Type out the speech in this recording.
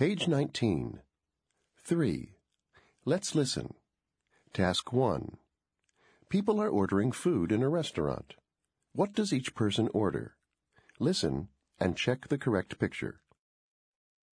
Page 19. 3. Let's listen. Task 1. People are ordering food in a restaurant. What does each person order? Listen and check the correct picture.